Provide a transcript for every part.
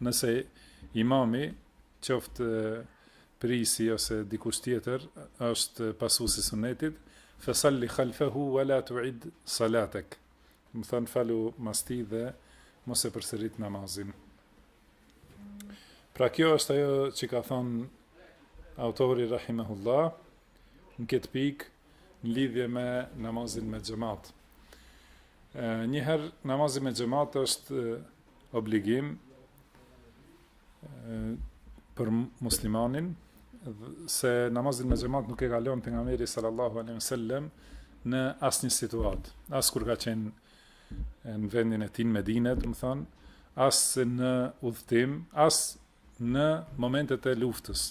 Nëse imami, qoftë prisi ose dikush tjetër, është pasues i sunetit, fesalli khalfehu wa la tu'id salatak. Me thënë falu mas tij dhe mos e përsërit namazin. Pra kjo është ajo që ka thonë autori rahimehullah në këtë pikë në lidhje me namazin me xhemat. Njëherë namazin me xhemat është obligim për muslimanin se namazin me xhemat nuk e ka lënë pejgamberi sallallahu alejhi wasallam në asnjë situatë, as kur ka qenë në vendin e tij në Medinë, domethënë, as në udhtim, as në momentet e luftës.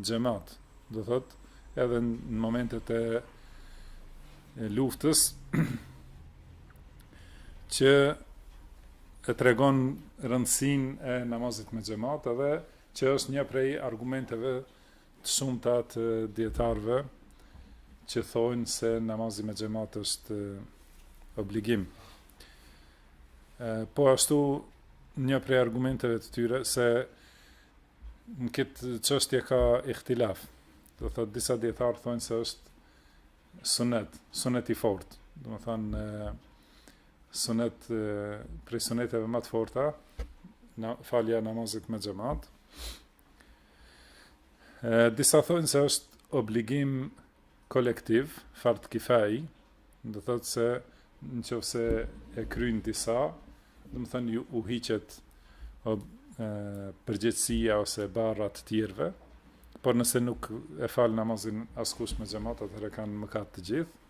xhemat, do thot, edhe në momentet e luftës që e tregon rëndësinë e namazit me xhemat edhe që është një prej argumenteve të shumta të dijetarëve që thonë se namazi me xhemat është obligim. E, po ashtu një prej argumenteve të tyre se Në këtë çështje ka ihtilaf. Do thot disa dijetarë thonë se është sunet, sunet i fortë. Domethënë sunet prej suneteve më të forta falja e namazit me xhemat. Disa thonë se është obligim kolektiv, fard kifaje, do thotë se në qoftë se e kryjnë disa, domethënë u hiqet përgjegjësia ose barra të tjerëve, por nëse nuk e fal namazin askush me xhemat, atëherë kanë mëkat të gjithë.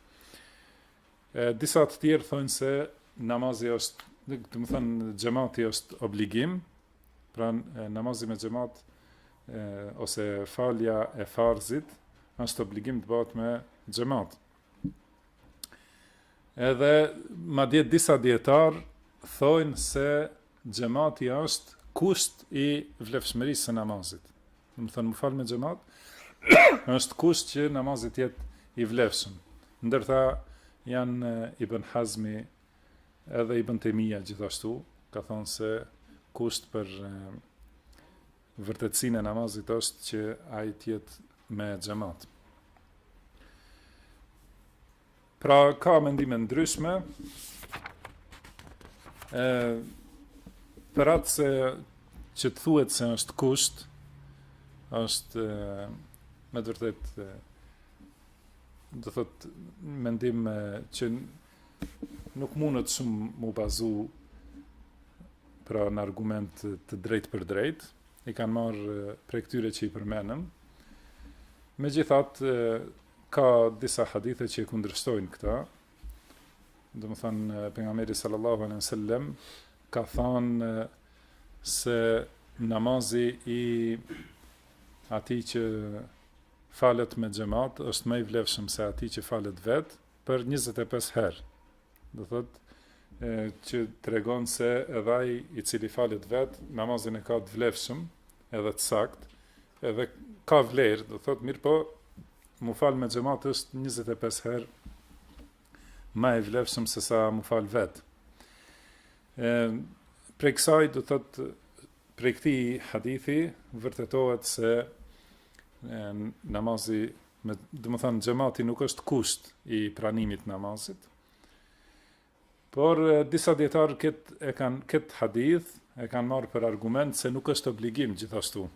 E disa të tjerë thonë se namazi është, domethënë xhemati është obligim, pra namazi me xhemat ose falja e farzit është obligim të bëhet me xhemat. Edhe madje disa dijetarë thonë se xhemati është kusht i vlefshmërisë së namazit. Domethënë, me fal me xhemat, është kusht që namazi të jetë i vlefshëm. Ndër ta janë Ibn Hazmi edhe Ibn Tejmija gjithashtu ka thonë se kusht për Vërtetësinë e namazit është që ai të jetë me xhemat. Pra ka mendime të ndryshme. ë për atë se që të thuhet se është kusht, është me të vërtetë do thot mendim që Nuk mundet shumë mu bazu pra në argument të drejtpërdrejt, i kanë marrë prej këtyre që i përmendëm. Megjithatë, ka disa hadithe që i kundërshtojnë këto, domethanë, Pejgamberi sallallahu alejhi ve sellem, ka thanë se namazi i atij që falet me xhemat, është ma i vlefshëm se atij që falet vetë, për njëzet e pesë herë, do thot që tregon se edhe ai i cili falet vet, namazin e ka të vlefshëm edhe të saktë, edhe ka vlerë, do thot mirëpo, m'u falë me xhemat është njëzet e pesë herë, ma e vlefshëm sesa m'u falë vet. E, prej kësaj, do thot, prej këtij hadithi, vërtetohet se e, namazi Me, domethënë, xhemati nuk është kusht i pranimit të namazit, por disa dijetarë këtë e kanë këtë hadith, e kanë marrë për argument se nuk është obligim gjithashtu.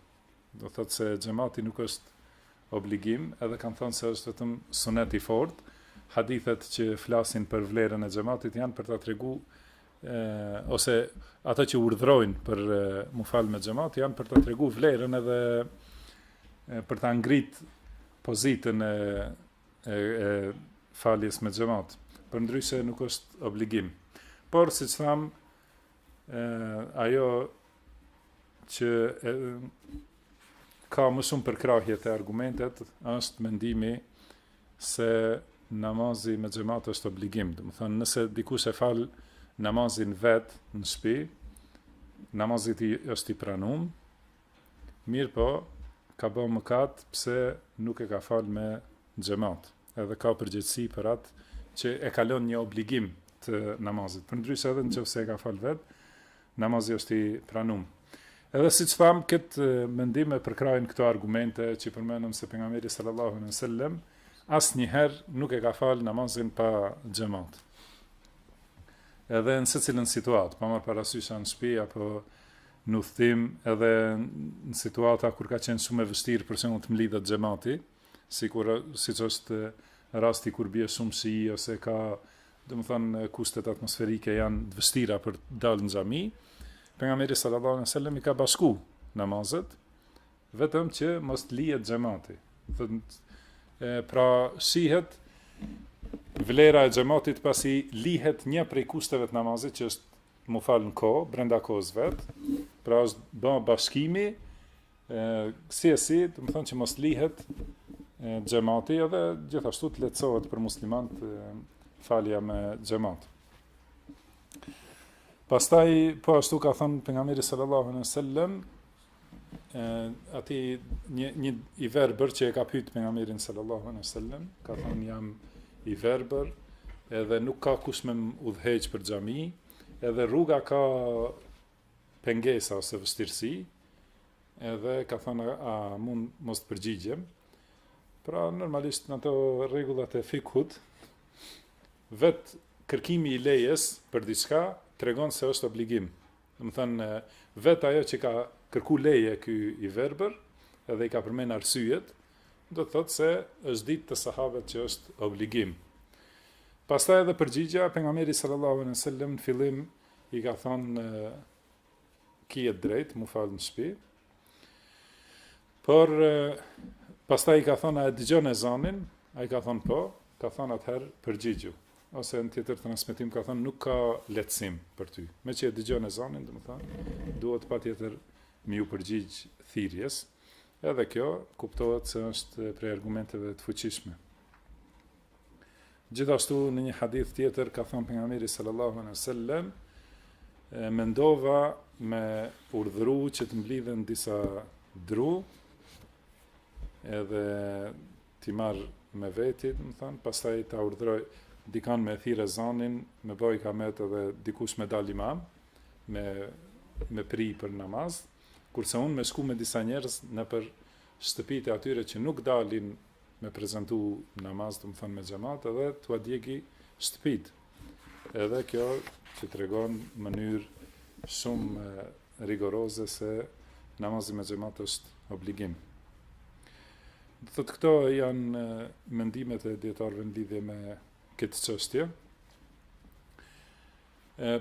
Do thotë se xhemati nuk është obligim, edhe kanë thënë se është vetëm sunet i fortë, hadithet që flasin për vlerën e xhematit janë për ta tregu ose ato që urdhërojnë për m'u fal me xhemat janë për ta tregu vlerën edhe për ta ngrit pozitën e, e, e faljes me xhemat. Përndryshe nuk është obligim. Por siç tham, ë ajo që e, ka më shumë përkrahje te argumentet, është mendimi se namazi me xhemat është obligim. Domethënë nëse dikush e fal namazin vet në shpi, namazi i është i pranum. Mirëpo, ka ba mëkat pse nuk e ka fal me xhemat. Edhe ka përgjegjësi për atë që e kalon një obligim të namazit. Përndryshe edhe në qoftë se e ka fal vet, Namazi është i pranum. Edhe siç thamë, këtë mendim e përkrahin këto argumente që përmendëm se pejgamberi sallallahu alejhi ve sellem asnjëherë nuk e ka falë namazin pa xhemat. Edhe në secilën situatë, pa marr parasysh në shpi apo në udhëtim, edhe në situata kur ka qenë shumë e vështirë për shembull të mblidhet xhemati, sikur siç është rasti kur bie shumë shi ose ka Domethënë kushtet atmosferike janë të vështira për të dalë në xhami. Pejgamberi sallallahu alejhi ve sellem i ka bashku namazet vetëm që mos të lihet xhemati. Do thotë pra shihet vlera e xhematit pasi lihet një prej kushteve të namazit që është m'u falë në ko, brenda kohës vetë, pra është ba bashkimi E, si e si, domethënë që mos lihet e, xhemati edhe gjithashtu të lehtësohet për muslimant e, falja me xhemat. Pastaj, po ashtu ka thënë pejgamberi sallallahu alejhi ve sellem, e, atij një, një i verbër që e ka pytë pejgamberin sallallahu alejhi ve sellem, ka thënë jam i verbër edhe nuk ka kush me më udhëheq për xhami, edhe rruga ka pengesa ose vështirësi, edhe ka thënë a mund mos të përgjigjem. Pra normalisht në ato rregullat e fikhut vet kërkimi i lejes për diçka tregon se është obligim. Domethënë vet ajo që ka kërku leje ky i verbër, edhe i ka përmend arsyet, do të thotë se është ditë te sahabët që është obligim. Pastaj edhe përgjigja pejgamberit sallallahu alejhi ve sellem në fillim I ka thënë ki të drejt, m'u falë në shpi. Por, pastaj i ka thënë, a e dëgjon ezanin? Ai ka thënë po, ka thënë atëherë përgjigju. Ose në tjetër transmetim ka thënë nuk ka lehtësim për ty. Meqë e dëgjon ezanin, domethënë, duhet patjetër me iu përgjigjë thirrjes. Edhe kjo kuptohet se është prej argumenteve të fuqishme. Gjithashtu në një hadith tjetër ka thënë pejgamberi sallallahu alejhi ve sellem mendova me urdhëru që të mblidhen disa dru edhe t'i marr me veti, domethënë, pastaj ta urdhëroj dikan me thirrë ezanin, me bo ikamet edhe dikush me dal imam me me pri për namaz, kurse unë me shku me disa njerëz nëpër shtëpitë e atyre që nuk dalin me prezentu namaz, domethënë me xhemat edhe t'ua djegi shtëpit. Edhe kjo që tregon mënyrë shumë rigoroze se namazi me xhemat është obligim. Do të thotë këto janë mendimet e dijetarëve në lidhje me këtë çështje.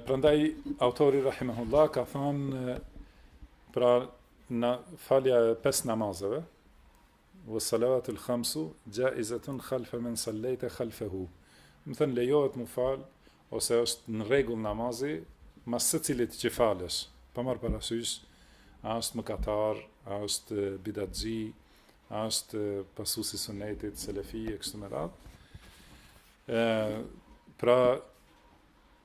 Prandaj autori rahimahullah ka thënë pra në falja e pesë namazeve, Wa salawatu al-khamsu jaizatun khalfa man sallaita khalfahu. Domethënë lejohet me u fal ose është në rregull namazi mas secilit që falesh, pa marr parasysh a është mëkatar, a është bidatçi, a është pasues i sunetit selefi e kështu me radhë. Ë pra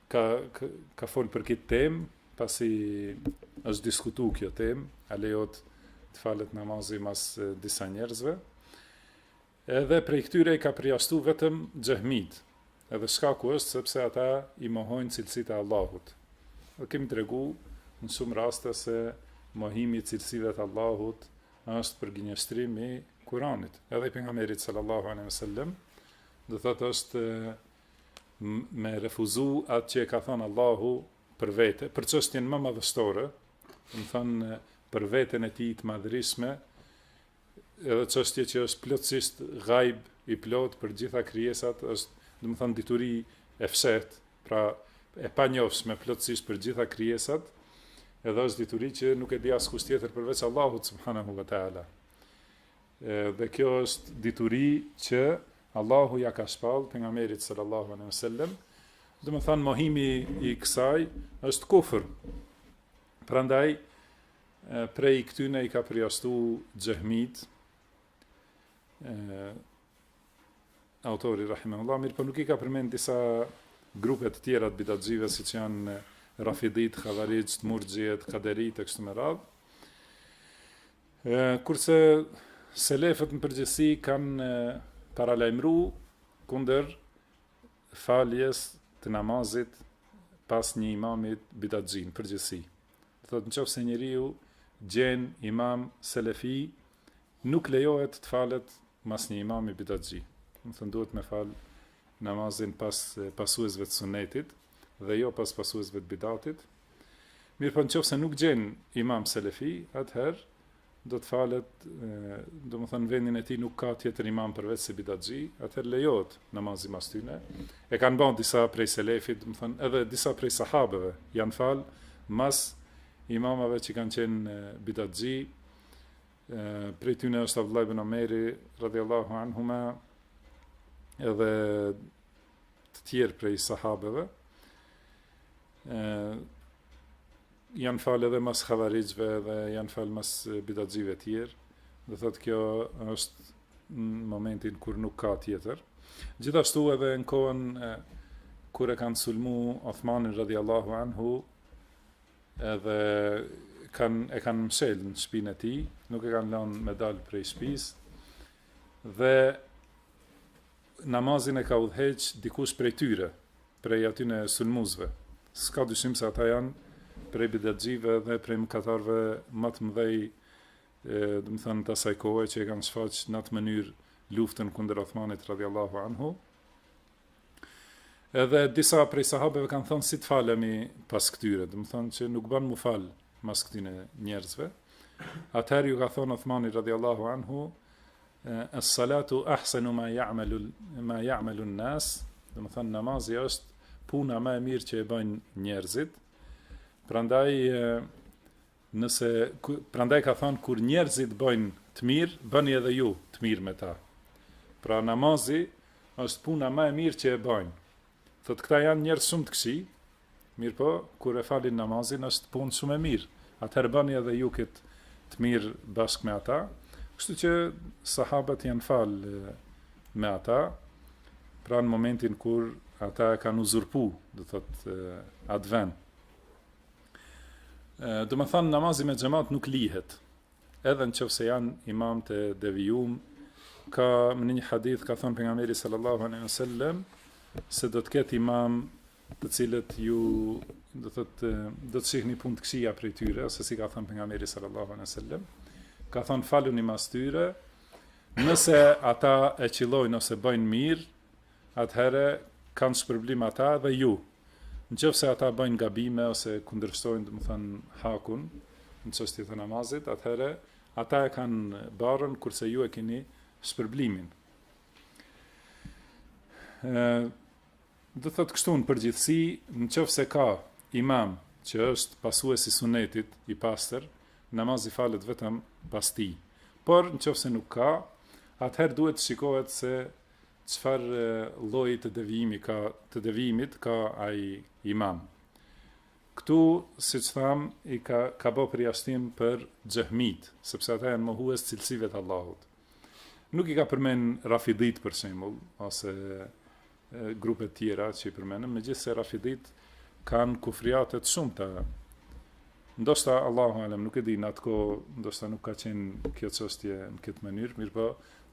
ka fol për këtë temë, pasi është diskutuar kjo temë, a lejohet të falet namazi mas disa njerëzve. Edhe prej këtyre i ka përjashtu vetëm xhehmitë. Edhe shkaku është sepse ata i mohojnë cilësitë e Allahut. Dhe kemi tregu në shumë raste se mohimi i cilësive të Allahut është përgënjeshtrim i Kuranit. Edhe i pejgamberit sallallahu alejhi ve sellem domethënë është me refuzu atë që e ka thënë Allahu për vete, për çështjen më madhështore, domethënë për veten e tij të madhërishme, edhe çështje që është plotësisht gajb i plot për gjitha krijesat, është, domethënë dituri e fshehtë, pra e panjohshme plotësisht për gjitha krijesat, edhe është dituri që nuk e di askush tjetër përveç Allahut subhanahu wa taala. Dhe kjo është dituri që Allahu ia ka shpall pejgamberit sallallahu alaihi wasallam, domethënë mohimi i kësaj është kufër. Prandaj prej këtyne i ka përjashtu Xhehmitë, autori rahimahullah, mirëpo nuk i ka përmend disa grupe të tjera të bidatxhive siç janë Rafiditë, Havarixhët, Murxhiet, Kaderitë e kështu me radhë. Kurse selefët në përgjithësi kanë paralajmëru kundër faljes të namazit pas një imami bidatxhi në përgjithësi. Domethënë në qoftë se njeriu gjen imam selefi, nuk lejohet të falet mas një imami bidatxhi. Domethënë duhet me fal namazin pas pasuesve të sunetit dhe jo pas pasuesve të bidatit. Mirëpo në qoftë se nuk gjen imam selefi, atëherë do të falet, domethënë në vendin e tij nuk ka tjetër imam përveçse bidatxhi, atëherë lejohet namazi mas tyne. E kanë ba disa prej selefit, domethënë edhe disa prej sahabeve janë fal, mas imamave që kanë qenë bidatxhi, prej tyne është Abdullah ibn Omeri, radiallahu anhuma, edhe të tjerë prej sahabeve, e, janë fal edhe mas havarixhve edhe janë fal mas bidatxhive tjerë, domethënë kjo është në momentin kur nuk ka tjetër. Gjithashtu edhe në kohën kur e kanë sulmu Othmanin radiallahu anhu, edhe kanë e kanë mshel në shpinë e tij, nuk e kanë lanë me dal prej shpisë. Dhe Namazin e ka udhëheq dikush prej tyre, prej atyne sulmuzve. S'ka dyshim se ata janë prej bidatxhive dhe prej mëkatarëve ma të mëdhej, do të thënë të asaj kohe që e kanë shfaq n'atë mënyrë luftën kundër Uthmanit radhjallahu anhu. Edhe disa prej sahabeve kanë thënë si të falemi pas këtyre, do të thënë që nuk bën mu fal mas këtyre njerëzve. Atëherë ju ka thënë Uthmani radhjallahu anhu, As-salatu ahsanu ma ya'malu ma ya'malu an-nas, domethanë namazi është puna më e mirë që e bëjnë njerëzit. Prandaj nëse prandaj ka thënë kur njerëzit bëjnë të mirë, bëni edhe ju të mirë me ta. Pra namazi është puna më e mirë që e bëjnë. Thotë këta janë njerëz shumë të këqij, Mirëpo, kur e falin namazin është punë shumë e mirë. Atëherë bëni edhe ju këtë të mirë bashkë me ata. Kështu që sahabët janë fal me ata, pra në momentin kur ata e kanë uzurpu, do të thotë, atë vend. Domethanë, namazi me xhemat nuk lihet. Edhe në qoftë se janë imamë të devijum, kemi një hadith, ka thonë pejgamberi sallallahu alejhi ve sellem, se do të ketë imamë të cilët ju do të të do të shihni punë të këqija prej tyre ose si ka thënë pejgamberi sallallahu alejhi ve sellem ka thënë faluni mas tyre nëse ata e qillojnë ose bëjnë mirë atëherë kanë shpërblim ata dhe ju. Në qoftë se ata bëjnë gabime ose kundërshtojnë, domethënë, hakun, në çështje të namazit, atëherë ata e kanë barrën, kurse ju e keni shpërblimin. Do të thotë kështu në përgjithsi, në qoftë se ka imam që është pasues i sunetit i pastër, namazi falet vetëm pas tij. Por, në qoftë se nuk ka, atëherë duhet të shikohet se Çfarë lloj devijimi ka, të devijimit ka ai imam? Këtu, siç thamë, i ka ka bë përjashtim për xhehmitë, sepse ata janë mohues të cilësive të Allahut. Nuk i ka përmend rafidhit për shembull, ose grupe të tjera që përmenden, megjithëse rafidhit kanë kufriate të shumta. Ndoshta Allahu alem, nuk e di, në atë kohë ndoshta nuk ka qenë kjo çështje në këtë mënyrë, mirëpo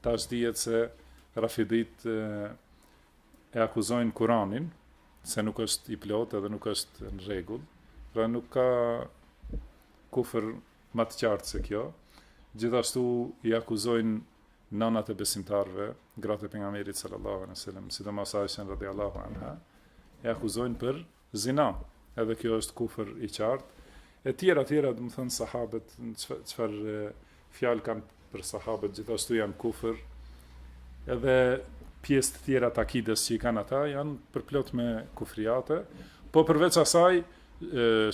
Tash dihet se Rafidit e akuzojnë Kuranin se nuk është i plotë edhe nuk është në rregull. Pra nuk ka kufër më të qartë se kjo. Gjithashtu i akuzojnë nanat e besimtarëve, gratë e pejgamberit sallallahu alaihi wasallam, sidomos Aishen radhiyallahu anha, e akuzojnë për Zina, edhe kjo është kufër i qartë. E tjera, tjera, domethënë sahabët, çfarë fjalë kanë për sahabët, gjithashtu janë kufër, edhe pjesë të tjera të akides që i kanë ata, janë përplot me kufriate, po përveç asaj,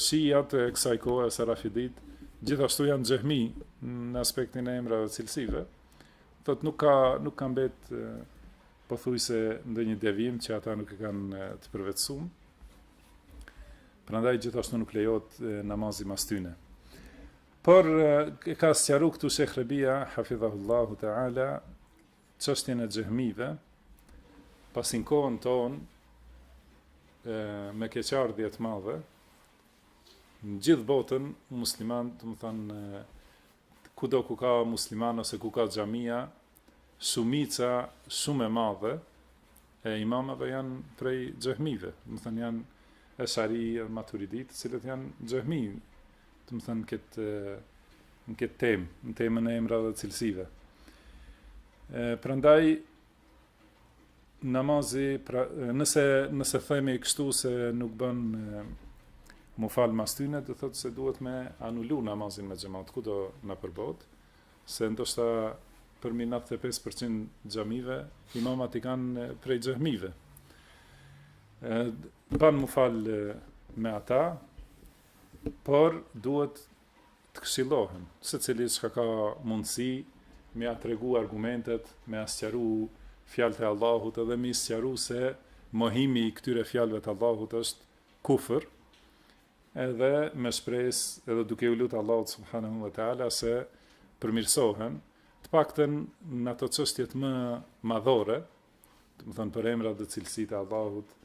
shiat e kësaj kohe, se rafidit, gjithashtu janë xhehmi në aspektin e emrave dhe cilësive, thot nuk ka, nuk ka mbet pothuajse ndonjë devijim që ata nuk e kanë të përvetësum. Prandaj gjithashtu nuk lejohet namazi mas tyne. Por e ka sqaru këtu Shejh Rebia hafidhahullahu taala çështjen e xhehmive pasi në kohën tonë me keqardhje të madhe në gjithë botën musliman, domethënë kudo ku ka musliman ose ku ka xhamia, shumica shumë e madhe e imamave janë prej xhehmive, domethënë janë Eshari e Maturidit, të cilët janë xhehmi, domethënë këtë në këtë temë, në temën e emrave dhe cilësive. Ë prandaj namazi pra, nëse nëse themi kështu se nuk bën mu fal mas tyne, do thotë se duhet me anulu namazin me xhemat kudo nëpër botë, se ndoshta përmbi nëntëdhjetë e pesë përqind xhamive, imamat i kanë prej xhehmive. Ban mu fal me ata, por duhet të këshillohen, secili çka ka mundësi, me ia tregu argumentet, me ia sqaru fjalët e Allahut, edhe me ia sqaru se mohimi i këtyre fjalëve të Allahut është kufër, edhe me shpresë edhe duke u lut Allahut subhanahu wa taala se përmirësohen, të paktën në ato çështjet më madhore, domethënë për emrat dhe cilësitë e Allahut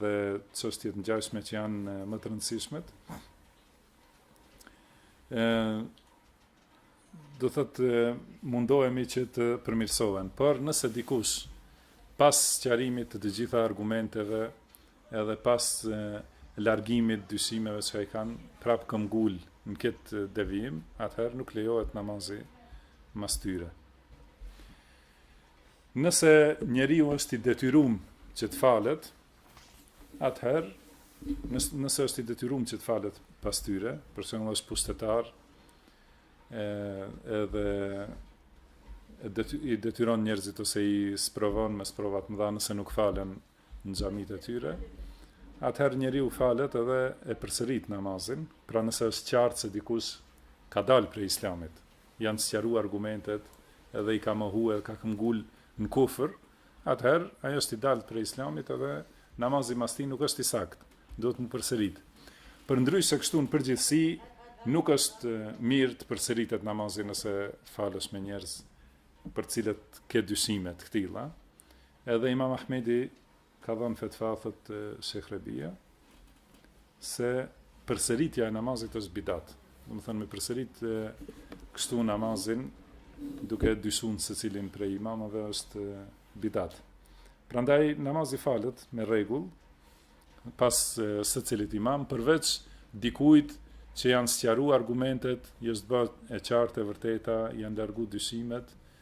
dhe çështje të ngjashme që janë më të rëndësishmet. Ëh do të thotë mundohemi që të përmirësohen, por nëse dikush pas sqarimit të të gjitha argumenteve edhe pas largimit të dyshimeve çka i kanë prap këmbëngul në këtë devijim, atëherë nuk lejohet namazi mas tyre. Nëse njeriu është i detyrum që të falet, atëherë nëse është i detyrum që të falet pas tyre, për shembull është pushtetar, ë edhe i detyron njerëzit ose i sprovon me sprova të mëdha nëse nuk falen në xhamitë e tyre, atëherë njeriu falet edhe e përsërit namazin, pra nëse është qartë se dikush ka dalë prej islamit, janë sqaru argumentet edhe i ka mohu edhe ka këmbëngul në kufër, atëherë ai është i daltë prej Islamit edhe namazi mas tij nuk është i saktë, duhet m'u përsërit. Përndryshe kështu në përgjithësi nuk është mirë të përsëritet namazi nëse falësh me njerëz për të cilët ke dyshime të këtilla. Edhe Imam Ahmedi ka dhënë fetva thot Sheikh Rebia, se përsëritja e namazit është bidat. Domethënë me përsërit kështu namazin duke dyshu n'secilin prej imamave është bidat. Prandaj namazi falet me rregull pas secilit imam përveç dikujt që i janë sqaru argumentet i është bërë e qartë e vërteta i janë largu dyshimet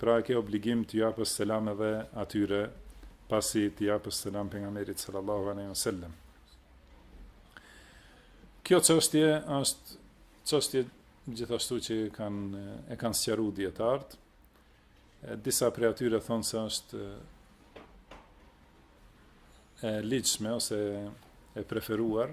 Pra e ke obligim t'i japësh selam edhe atyre pasi t'i japësh selam pejgamberit sallallahu alaihi wasallam. Kjo çështje është çështje gjithashtu që kanë e kanë sqaruar dijetarët. Disa prej atyre thonë se është e ligjshme ose e preferuar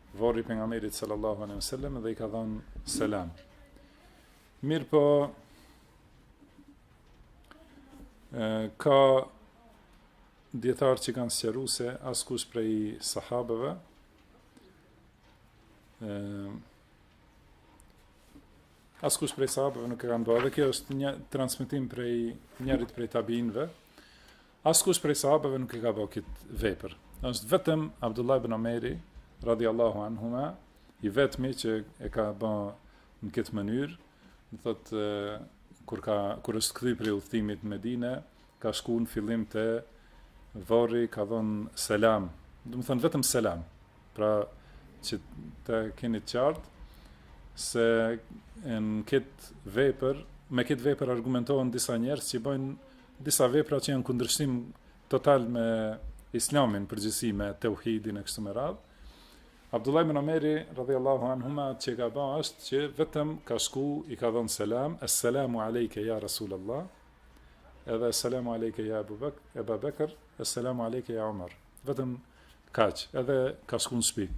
vorri i pejgamberit sallallahu alejhi wasallam dhe i ka dhënë selam. Mirëpo ka dijetarë që kanë sqaruar se askush prej sahabeve ë askush prej sahabeve nuk e kanë bërë. Dhe kjo është një transmetim prej njërit prej tabiinëve. Askush prej sahabeve nuk e ka bo këtë vepër. Është vetëm Abdullah ibn Omeri, radhiyallahu anhuma, i vetmi që e ka ba në këtë mënyrë, domethënë kur ka kur është kthy prej udhëtimit në Medinë, ka shku në fillim te vorri, ka dhon selam, domethon vetëm selam. Pra që të keni të qartë se në këtë vepër, me këtë vepër argumentohen disa njerëz që bëjnë disa vepra që janë në kundërshtim total me islamin në përgjithësi me teuhidin e kështu me radhë. Abdullah ibn Omeri radhiyallahu anhuma që ka ba është që vetëm ka shku i ka dhënë selam, "Assalamu alayka ya Rasulullah." Edhe "Assalamu alayka ya Abu Bakr, Abu Bakr, Assalamu alayka ya Umar." Vetëm kaq, edhe ka shku në shtëpi.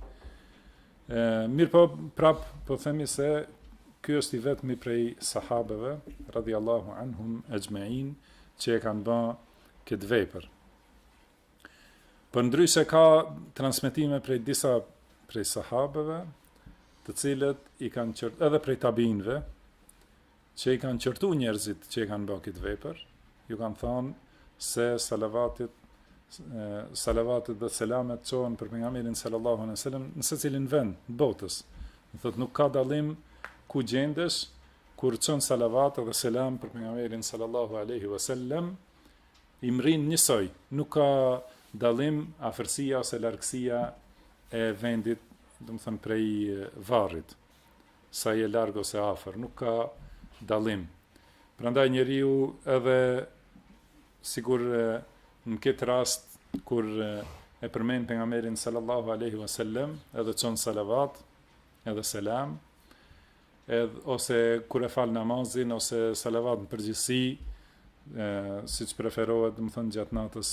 E, mirëpo, prap, po themi se ky është i vetmi prej sahabeve, radiallahu anhum exhmein, që e kanë ba këtë vepër. Përndryshe ka transmetime prej disa prej sahabeve, të cilët i kanë qortu edhe prej tabiinëve, që i kanë qërtu njerëzit që i kanë bërë këtë vepër, ju kanë thonë se salavatet, salavatet dhe selamet çohen për pejgamberin sallallahu alaihi wasallam në secilin vend të botës. Domethënë nuk ka dallim ku gjendesh, kur çon salavat dhe selam për pejgamberin sallallahu alaihi wasallam, i mrrin njësoj, nuk ka dallim afërsia ose largësia e vendit, domethënë prej varrit. sa je larg ose afër, nuk ka dallim. Prandaj njeriu edhe sikur në këtë rast kur e përmend pejgamberin sallallahu alaihi wasallam, edhe çon salavat, edhe selam, edhe ose kur e fal namazin ose salavat në përgjithësi, ë siç preferohet, domethënë gjatë natës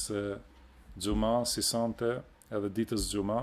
xhuma, si sonte, edhe ditës xhuma,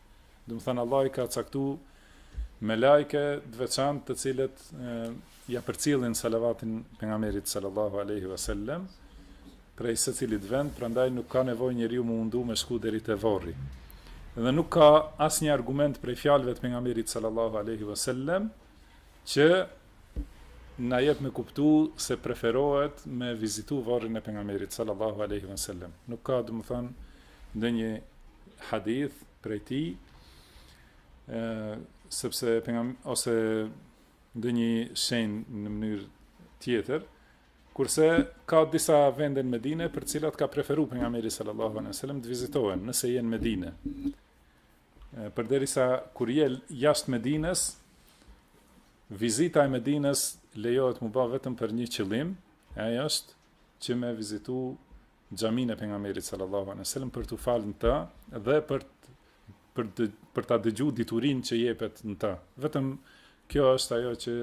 Domethënë Allahi ka caktu melaike të veçantë të cilët e, ja përcjellin salavatin pejgamberit sallallahu alaihi wasallam prej secilit vend, prandaj nuk ka nevojë njeriu m'u mundu me shku deri te varri. Dhe nuk ka asnjë argument prej fjalëve të pejgamberit sallallahu alaihi wasallam që na jep me kuptu se preferohet me vizitu varrin e pejgamberit sallallahu alaihi wasallam. Nuk ka domethënë ndonjë hadith prej tij, ë sepse pejgam ose ndonjë shenjë në mënyrë tjetër, kurse ka disa vende në Medinë për të cilat ka preferu pejgamberi sallallahu alaihi wasallam të vizitohen nëse je në Medinë. Përderisa kur je jashtë Medinës, vizita e Medinës lejohet m'u ba vetëm për një qëllim, e ai është që me vizitu xhaminë e pejgamberit sallallahu alejhi wasallam për t'u falë në të dhe për të, për të, për ta dëgju diturinë që jepet në të. Vetëm kjo është ajo që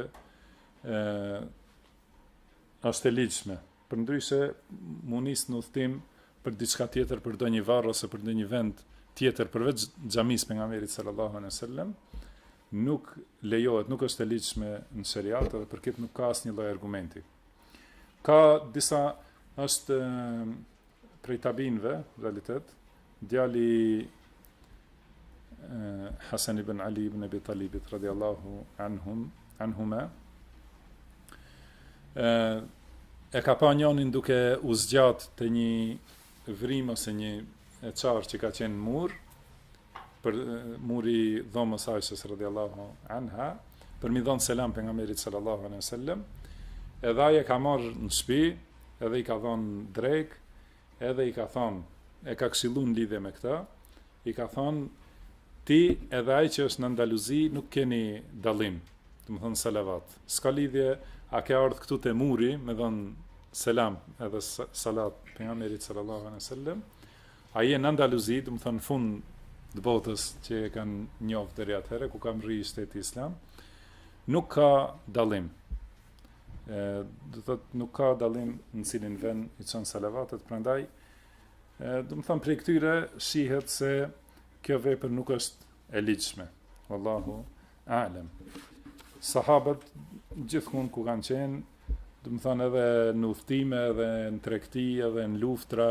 ë është e ligjshme. Përndryshe, m'u nis në udhëtim për diçka tjetër, për ndonjë varr ose për ndonjë vend tjetër përveç xhamisë pejgamberit sallallahu alejhi wasallam, nuk lejohet, nuk është e ligjshme në sheriat dhe për këtë nuk ka asnjë lloj argumenti. Ka disa është prej tabiinëve, realitet, djali Hasan ibn Ali ibn Abi Talibit radiallahu anhum, anhuma, e ka pa njonin duke u zgjat te një vrimë ose një e çarë që ka qenë n'mur, te muri i dhomës Aishës radhiyallahu anha për mi dhon selam pejgamberit sallallahu alaihi wasallam edhe ai e ka marr në shtëpi edhe i ka dhon drek edhe i ka thon e ka këshillu lidhje me këtë i ka thon ti edhe ai që është në Andaluzi nuk keni dallim domethon salavat s'ka lidhje a ke ardh këtu te muri me dhon selam edhe salat pejgamberit sallallahu alaihi wasallam A je në Andaluzi, domethonë fund të botës që e kanë njohur deri atëherë ku ka mrri shteti islam, nuk ka dallim. Ë, do të thotë nuk ka dallim në cilin vend i çon salavatet, prandaj ë, domethonë prej këtyre shihet se kjo vepër nuk është e ligjshme. Wallahu a'lam. Sahabët gjithmonë ku kanë qenë, domethonë edhe në udhëtime, edhe në tregti, edhe në luftra,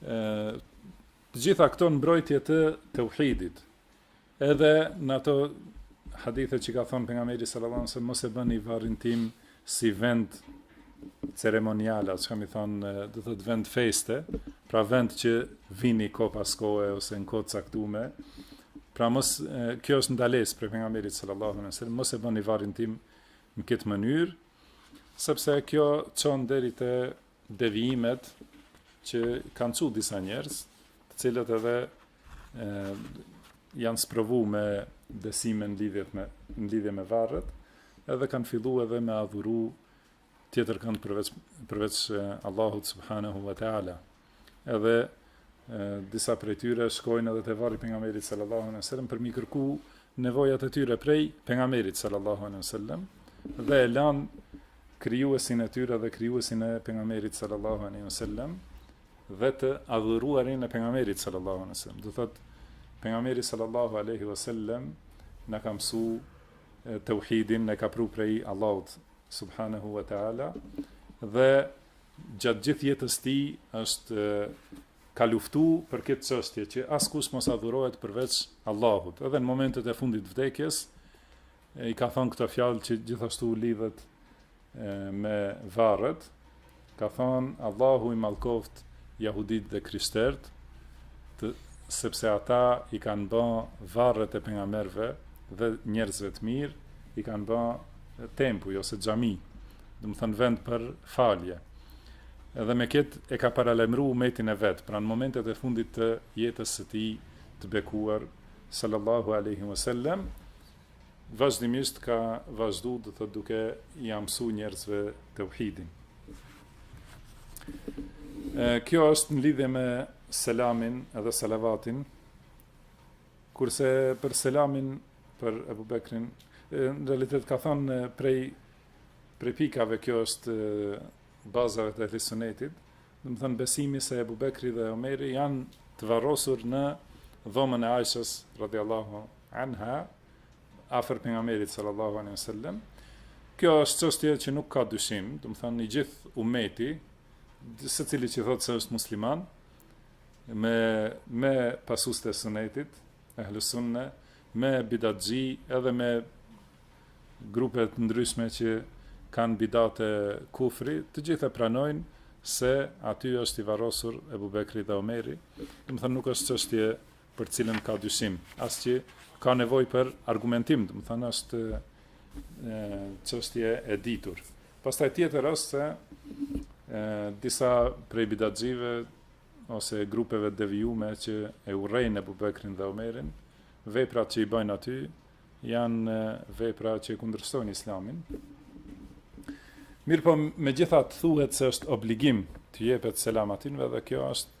të gjitha këto në mbrojtje të teuhidit, edhe në ato hadithe që i ka thonë pejgamberi sallallahu alaihi wasallam mos e bëni varrin tim si vend ceremonial, a çka me thonë, do thotë vend feste, pra vend që vini kohë pas kohe ose në kohë t'caktume. Pra mos kjo është ndalesë prej pejgamberit sallallahu alaihi wasallam, mos e bëni varrin tim në këtë mënyrë, sepse kjo çon deri te devijimet që kanë çu disa njerëz, të cilët edhe ë janë sprovu me besime në lidhje me në lidhje me varret, edhe kanë fillu edhe me adhuru tjetërkand përveç përveç Allahut subhanahu wa taala. Edhe e, disa prej tyre shkojnë edhe te varri pejgamberit sallallahu alaihi wasallam për mi kërku nevojat e tyre prej pejgamberit sallallahu alaihi wasallam dhe e lanë Krijuesin e tyre dhe Krijuesin e Pejgamberit sallallahu alejhi ve sellem dhe të adhuruarin e Pejgamberit sallallahu alejhi ve sellem. Do thotë Pejgamberi sallallahu alejhi ve sellem na ka mësu tauhidin, na e ka pru prej Allahut subhanahu wa taala dhe gjatë gjithë jetës tij, është ka luftu për këtë çështje që askush mos adhurohet përveç Allahut. Edhe në momentet e fundit të vdekjes, I ka thonë këto fjalë që gjithashtu lidhet me varret, ka thonë Allahu i mallkoft jahudit dhe krishterët, sepse ata i kanë ba varret e pejgamberëve dhe njerëzve të mirë, i kanë ba tempuj ose xhami, domethënë vend për falje. Edhe me këtë e ka paralajmëru umetin e vet, pra në momentet e fundit të jetës së tij të bekuar sallallahu alaihi wasallam, vazhdimisht ka vazhdu dhe të duke ia mësu njerëzve teuhidin. Kjo është në lidhje me selamin edhe salavatin, kurse për selamin për Ebu Bekrin, në realitet domethënë prej, prej pikave kjo është bazave të ehli sunetit, domethënë besimi se Ebu Bekri dhe Omeri janë të varrosur në dhomën e Aishës, radiallahu anha, anha afër pejgamberit sallallahu alaihi wasallam kjo është çështje që nuk ka dyshim domethënë i gjithë umeti secili që thotë se është musliman me me pasues të sunetit ehlu sunne me bidatxhi edhe me grupe të ndryshme që kanë bidate kufri të gjithë e pranojnë se aty është i varrosur Ebu Bekri dhe Omeri, domethënë nuk është çështje për të cilën ka dyshim, as që ka nevojë për argumentim, domethënë është çështje e ditur. Pastaj tjetra është se e, disa prej bidatxhive ose grupeve të devijume që e urrejnë Ebu Bekrin dhe Omerin, veprat që i bëjnë aty janë vepra që e kundërshtojnë Islamin. Mirpo megjithatë thuhet se është obligim të jepet selam atynve dhe kjo është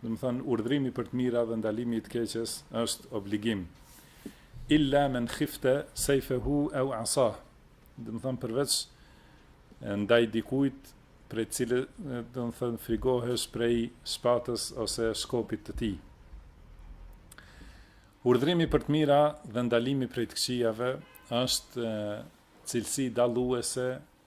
Domethënë, urdhrimi për të mira dhe ndalimi i të keqes është obligim. Illa men khifte sejfehu au asah. Domethënë, përveç ndaj dikujt prej të cilit domethënë frigohesh prej shpatës ose shkopit të tij. Urdhrimi për të mira dhe ndalimi prej të këqijave është cilësi dalluese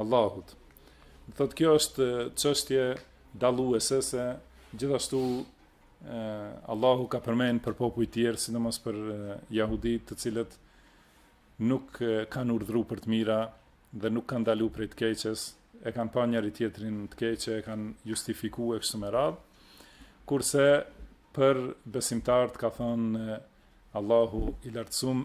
Allahut. Domethënë kjo është çështje dalluese se gjithashtu e, Allahu ka përmend për popujt tjerë, sidomos për jahudit, të cilët nuk kanë urdhëruar për të mira dhe nuk kanë ndalu prej të keqes, e kanë pa njëri tjetrin në të keqe, e kanë justifiku e kështu me radhë, kurse për besimtarët ka thënë Allahu i lartësum,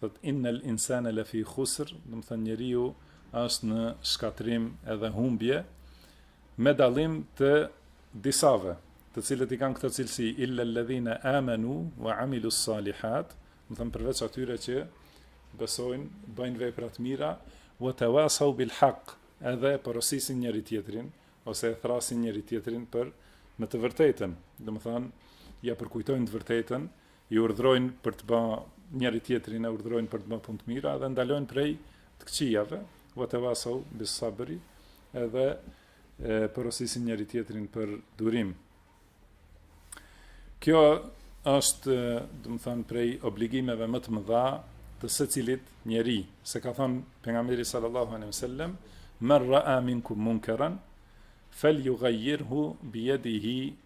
Thotë innel insane lefi khusr, domethënë njeriu është në shkatërrim edhe humbje me dallim të disave, të cilët i kanë këto cilësi illa alladhina amanu wa amilus salihat, domethënë përveç atyre që besojnë, bëjnë vepra të mira, wa tawasau bil haq, edhe porosisin njëri tjetrin ose e thërrasin njëri tjetrin për në të vërtetën, domethënë ia përkujtojnë të vërtetën i urdhërojnë për të ba njëri tjetrin e urdhërojnë për të ba punë të mira dhe ndalojnë prej të këqijave, wa tawasau bis sabri, edhe e porosisin njëri tjetrin për durim. Kjo është, domethënë, prej obligimeve më të mëdha të secilit njeri, se ka thënë pejgamberi sallallahu alejhi ve sellem, "Man ra'a minkum munkaran falyughayyirhu bi yadihi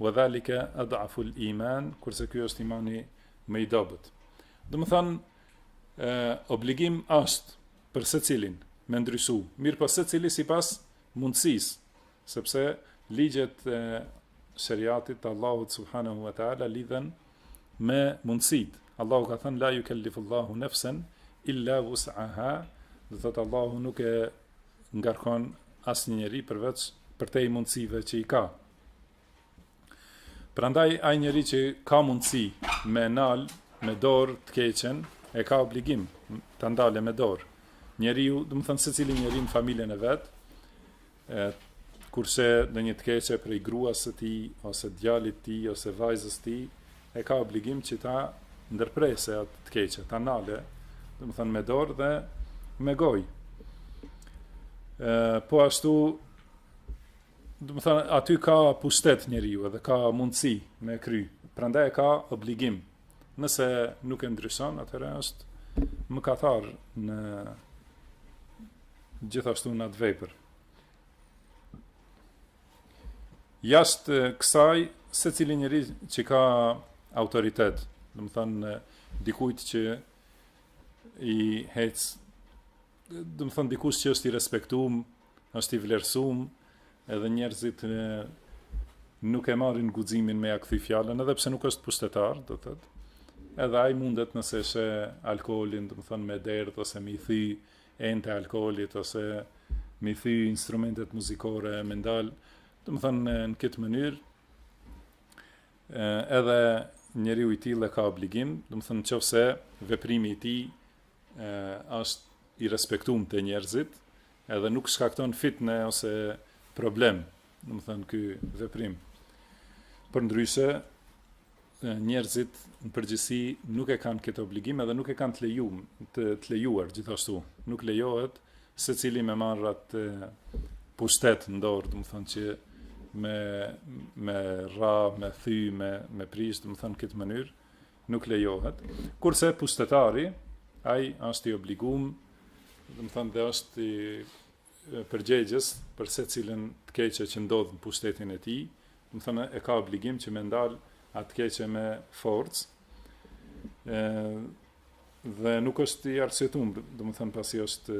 Wa dhalika ad'afu al-iman, kurse ky është imani më i dobët. Domethanë ë obligim është për secilin me ndryshu, mirëpo secili sipas mundësisë, sepse ligjet e shariatit të Allahut subhanahu wa taala lidhen me mundësitë. Allahu ka thënë la yukallifu Allahu nafsan illa wus'aha, do të thotë Allahu nuk e ngarkon asnjë njeri përveç përtej mundësive që i ka. Prandaj ai njeri që ka mundësi me nal me dorë të keqen, e ka obligim ta ndale me dorë. Njeriu, domethanë secili njeri në familjen e vet, e kur sheh ndonjë të keqe prej gruas së tij ose djalit të tij ose vajzës së tij, e ka obligim që ta ndërprese atë të keqe, ta nale, domethanë me dorë dhe me goj. E, po ashtu, Domethanë aty ka pushtet njeriu edhe ka mundësi me kry. Prandaj e ka obligim. Nëse nuk e ndryshon, atëherë është mëkatar në gjithashtu në atë vepër. Jashtë kësaj, secili njeri që ka autoritet, domethanë, dikujt që i hec, domethanë, dikush që është i respektum, Është i vlerësum edhe njerëzit e, nuk e marrin guximin me ja kthy fjalën edhe pse nuk është pushtetar, do të thotë. Edhe ai mundet nëse sheh alkoolin, domethanë me derdh ose me i thy enët e alkoolit ose me i thy instrumentet muzikore me ndal, domethanë në, në këtë mënyrë edhe njeriu i tillë e ka obligim, domethanë në qoftë se veprimi i tij është i respektum te njerëzit, Edhe nuk shkakton fitne ose problem, domethanë ky veprim. Përndryshe, njerëzit në përgjithësi nuk e kanë këtë obligim edhe nuk e kanë të leju, të, të lejuar gjithashtu. Nuk lejohet secili me marrë atë pushtet në dorë, domethanë që me me rra, me thy, me me prish, domethanë këtë mënyrë nuk lejohet, kurse pushtetari, ai është i obligum, domethënë dhe është i përgjegjës për secilën të keqe që ndodh në pushtetin e tij, domethënë e ka obligim që me ndal atë keqe me forcë. ë dhe nuk është i arsyetum, domethënë pasi është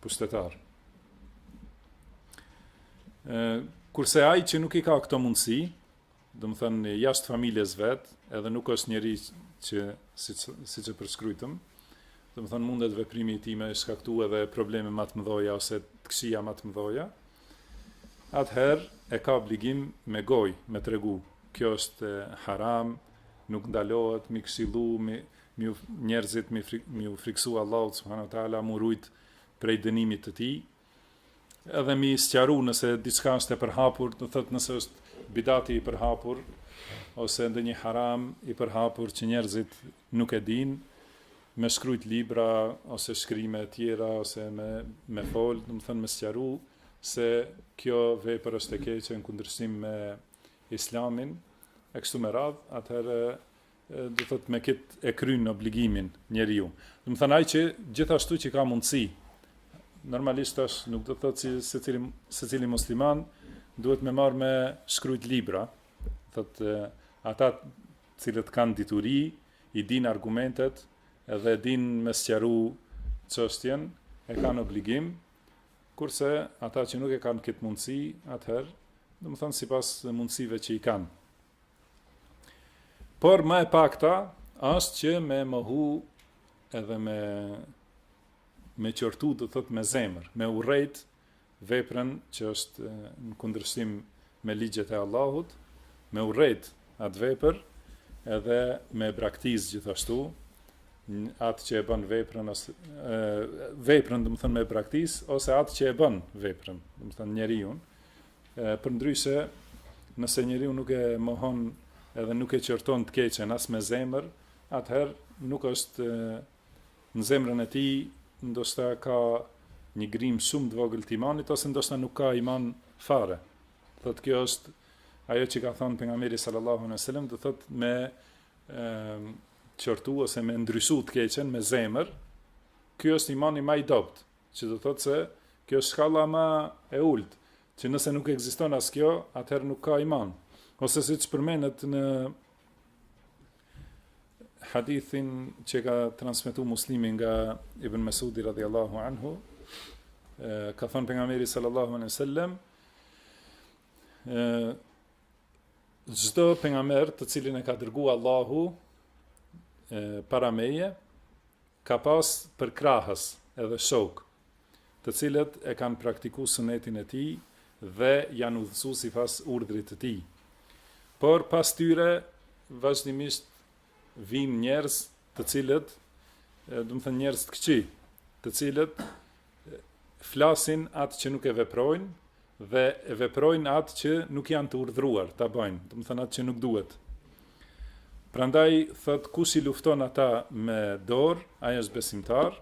pushtetar. ë kurse ai që nuk i ka këto mundësi, domethënë, jashtë familjes vet, edhe nuk është njeri që, si, siç e përshkrujtëm, domethënë, mundet veprimi i tij me shkaktu edhe probleme ma të mëdhoja, ose të këqija ma të mëdhoja, atëherë e ka obligim me gojë, me tregu, kjo është haram, nuk ndalohet, mi këshillu, mi, mi njerëzit, mi, frik, mi u friksu Allahut subhanehu ue teala, mu rujt prej dënimit të tij, Edhe me i sqaru nëse diçka është e përhapur, do të thotë nëse është bidati i përhapur ose ndonjë haram i përhapur që njerëzit nuk e dinë, me shkrujt libra ose shkrime tjera ose me me fol, domethënë me sqaru se kjo vepër është e keqe në kundërshtim me Islamin e kështu me radhë, atëherë do të thotë me këtë e kryen obligimin njeriu. Domethënë ai që gjithashtu që ka mundësi normalisht tash nuk do të thotë se secili secili musliman duhet me marr me shkruajt libra. Thotë ata të cilët kanë dituri, i din argumentet dhe din me sqaru çështjen, e kanë obligim. Kurse ata që nuk e kanë këtë mundësi, atëherë, domethënë sipas mundësive që i kanë. Por ma e pakta është që me mohu edhe me me qortu do thotë me zemër, me urrejt veprën që është në kundërshtim me ligjet e Allahut, me urrejt atë vepër edhe me braktis gjithashtu atë që e bën veprën ose veprën domethënë me braktis ose atë që e bën veprën, domethënë njeriun Përndryshe, nëse njeriu nuk e mohon edhe nuk e qorton të keqen as me zemër, atëherë nuk është në zemrën e tij, ndoshta ka një grimë shumë të vogël të imanit ose ndoshta nuk ka iman fare. Do thotë kjo është ajo që ka thënë pejgamberi sallallahu alejhi ve sellem, do thotë me e qortu ose me ndryshu të keqen me zemër. Ky është imani ma i dobët. Që do thotë se kjo është shkalla më e ultë, që nëse nuk ekziston as kjo, atëherë nuk ka iman. Ose siç përmendet në hadithin që e ka transmetu Muslimi nga Ibn Mesudi radhiyallahu anhu, ka thënë pejgamberi sallallahu alaihi wasallam, çdo pejgamber të cilin e ka dërgu Allahu para meje, Ka pas përkrahës edhe shokë, të cilët e kanë praktiku sunetin e tij dhe janë udhëzu sipas urdhrit të tij. Por pas tyre vazhdimisht vijnë njerëz të cilët, domethënë njerëz të këqij, të cilët flasin atë që nuk e veprojnë dhe e veprojnë atë që nuk janë të urdhëruar ta bëjnë, domethënë atë që nuk duhet. Prandaj thot kush i lufton ata me dorë, ai është besimtar,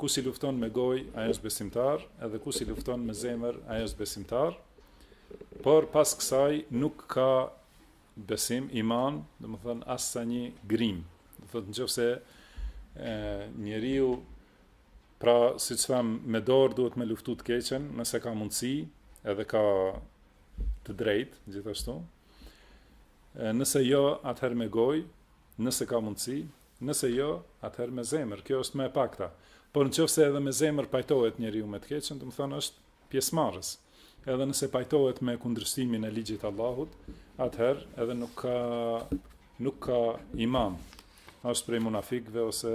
kush i lufton me gojë, ai është besimtar, edhe kush i lufton me zemër, ai është besimtar. Por pas kësaj nuk ka besim, iman, domethënë as sa një grimë. Do thotë nëse njeriu Pra, siç them, me dorë duhet me luftu të keqen, nëse ka mundësi, edhe ka të drejtë, gjithashtu. Nëse jo, atëherë me gojë, nëse ka mundësi, nëse jo, atëherë me zemër, kjo është më e pakta. Por në qoftë se edhe me zemër pajtohet njeriu me të keqen, domethënë është pjesëmarrës, edhe nëse pajtohet me kundërshtimin e ligjit të Allahut, atëherë edhe nuk ka nuk ka iman. Është prej munafikëve ose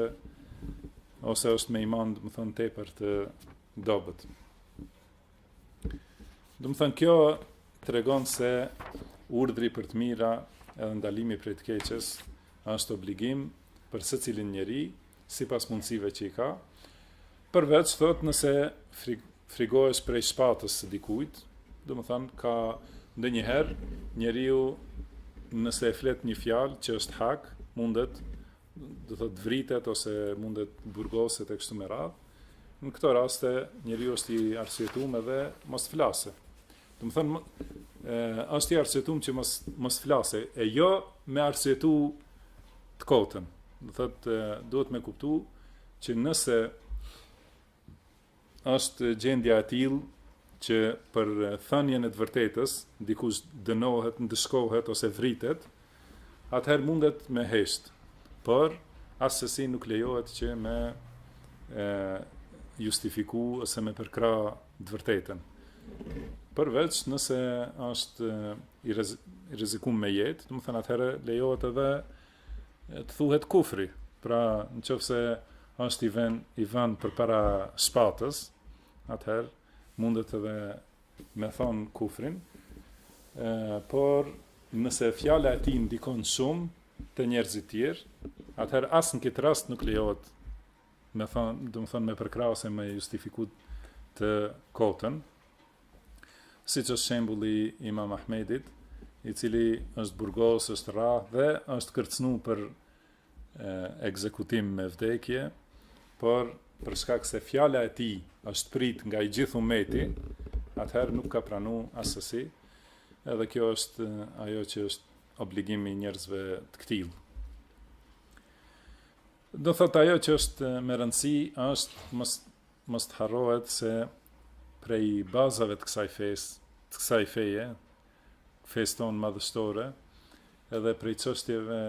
ose është me iman, domethonë tepër të dobët. Domethonë kjo tregon se urdhri për të mira edhe ndalimi prej të keqes është obligim për secilin njeri, sipas mundësive që i ka, përveç thot nëse frigohesh prej shpatës së dikujt, domethënë ka ndonjëherë njeriu nëse e flet një fjalë që është hak, mundet do thot vritet ose mundet burgoset e kështu me radhë, në këto raste njeriu është i arsyetum edhe mos të flasë. Domethonë është i arsyetum që mos mos flasë e jo me arsyetu të kotën. Do thotë duhet me kuptu që nëse është gjendja e tillë që për thënien e të vërtetës dikush dënohet, ndëshkohet ose vritet, atëherë mundet me hesht, por assesi nuk lejohet që me e, justifiku ose me përkrah të vërtetën. Përveç nëse është i rrezikum me jetë, domethënë atëherë lejohet edhe të thuhet kufri, pra në qoftë se është i ven, i ven përpara shpatës, atëherë mundet edhe me thanë kufrin, por nëse fjala e tij ndikon shumë te njerëzit tjerë, atëherë as në këtë rast nuk lejohet me thanë, domethanë me përkrah ose me justifiku të kotën. Siç është shembulli i Imam Ahmedit, i cili është burgos, është rrah dhe është kërcnu për ekzekutim me vdekje, por për shkak se fjala e tij është prit nga i gjithë umeti, atëherë nuk ka pranu assesi, edhe kjo është ajo që është obligimi i njerëzve të këtillë. Do thotë ajo që është me rëndësi është mos mos të harrohet se prej bazave të kësaj fesë, të kësaj feje, fesë tonë madhështore, edhe prej çështjeve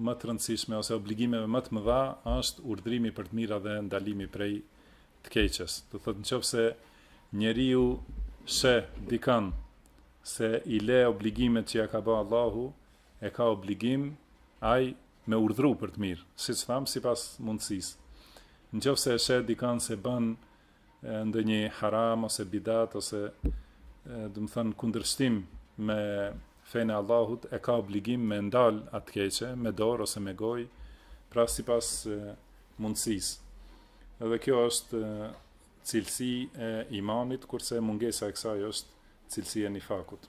më të rëndësishme ose obligimeve më të mëdha është urdhrimi për të mirë dhe ndalimi prej të keqes. Do thotë në qoftë se njeriu sheh dikan se i le obligimet që ia ka bë Allahu, e ka obligim ai me urdhru për të mirë, siç tham sipas mundësisë. Në qoftë se e sheh dikan se bën ndonjë haram ose bidat ose domethanë kundërshtim me fenë e Allahut e ka obligim me ndal atë keqe me dorë ose me gojë pra sipas mundësisë edhe kjo është cilësi e imanit kurse mungesa e kësaj është cilësi e nifakut